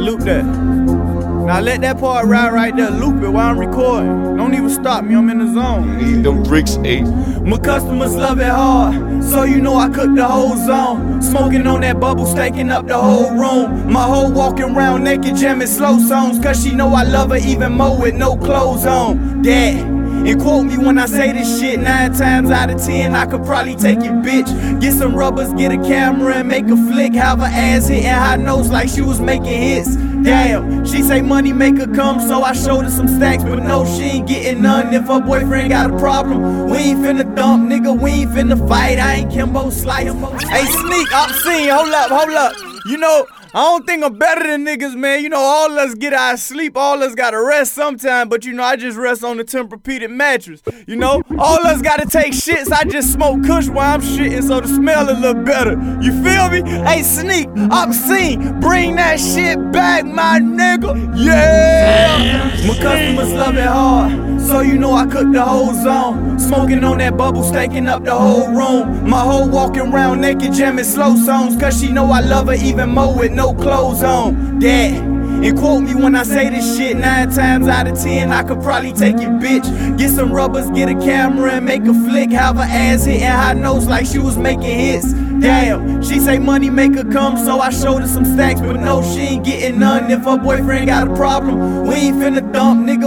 loop that. Now let that part ride right there, loop it while I'm recording. Don't even stop me, I'm in the zone. Need them bricks, eight. My customers love it hard, so you know I cook the whole zone. Smoking on that bubble, staking up the whole room. My whole walking around naked, jamming slow songs, cause she know I love her even more with no clothes on. Dad. And quote me when I say this shit. Nine times out of ten, I could probably take your bitch. Get some rubbers, get a camera, and make a flick. Have her ass hitting high notes like she was making hits. Damn, she say money make her come, so I showed her some stacks, but no, she ain't getting none. If her boyfriend got a problem, we ain't finna dump, nigga. We ain't finna fight. I ain't Kimbo Slice. Hey, sneak, I'm seeing. Hold up, hold up. You know. I don't think I'm better than niggas, man. You know, all us get our sleep, all us gotta rest sometime, but you know, I just rest on the Tempur-Pedic mattress. You know, all us gotta take shits. I just smoke kush while I'm shitting, so the smell a little better. You feel me? Hey, sneak, obscene, bring that shit back, my nigga. Yeah! My customers love it hard, so you know I cook the whole zone. Smoking on that bubble, staking up the whole room. My whole walking around naked, jamming slow songs, cause she know I love her even more with no clothes on. Dad. And quote me when I say this shit. Nine times out of ten, I could probably take your bitch. Get some rubbers, get a camera, and make a flick. Have her ass hitting high notes like she was making hits. Damn, she say money make her come, so I showed her some stacks, but no, she ain't getting none. If her boyfriend got a problem, we ain't finna dump, nigga,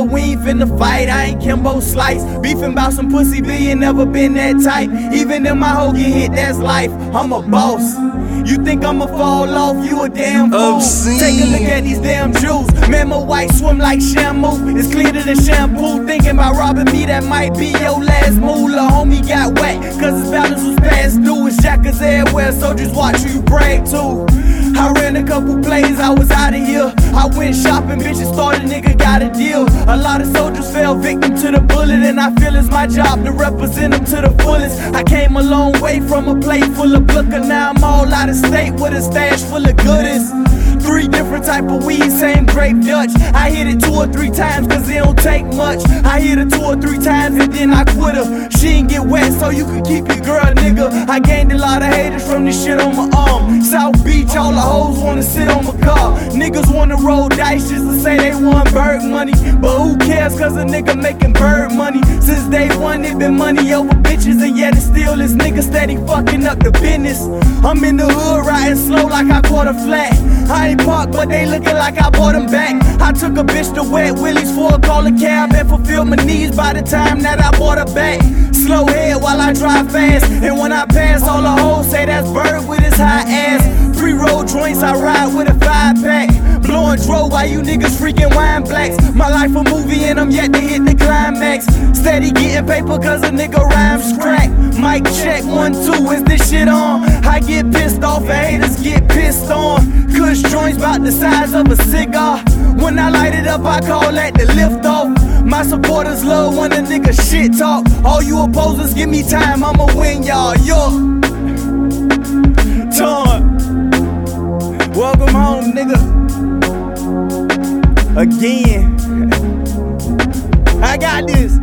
finna fight. I ain't Kimbo Slice, beefing about some pussy, being never been that tight. Even if my hoe get hit, that's life. I'm a boss. You think I'ma fall off? You a damn fool. Obscene. Take a look at these damn jewels. Man, my white swim like shampoo. It's cleaner than shampoo. Thinking about robbing me, that might be your last moolah. Homie got wet, cause his balance was past due. It's jackers everywhere, so just watch who you brag to. I ran a couple plays, I was out of here. I went shopping, bitches thought a nigga got a deal. A lot of soldiers fell victim to the bullet, and I feel it's my job to represent them to the fullest. I came a long way from a plate full of booker, now I'm all out of state with a stash full of goodies. Three different type of weed, same grape Dutch. I hit it two or three times cause it don't take much. I hit it two or three times and then I quit her. She ain't get wet so you can keep your girl, nigga. I gained a lot of haters from this shit on my arm. South Beach, all the hoes wanna sit on my car. Niggas wanna roll dice just to say they want bird money. But who cares cause a nigga making bird money. Since day one, it been money over bitches and yet it's still this nigga steady fucking up the business. I'm in the hood riding slow like I caught a flat. I ain't parked, but they looking like I bought them back. I took a bitch to wet Willie's for a call a cab and fulfill my needs by the time that I bought her back. Slow head while I drive fast, and when I pass, all the hoes say that's bird with his high ass. Pre roll joints, I ride with a five pack. Blowing dro while you niggas freaking wine blacks. My life a movie and I'm yet to hit the climax. Steady getting paper cause a nigga rhymes crack. Mic check one, two, is this shit on? I get pissed off haters get pissed on. Kush joints about the size of a cigar. When I light it up, I call that the lift off. My supporters love when a nigga shit talk. All you opposers, give me time, I'ma win y'all. Yo. Torn. Welcome home, nigga. Again. I got this.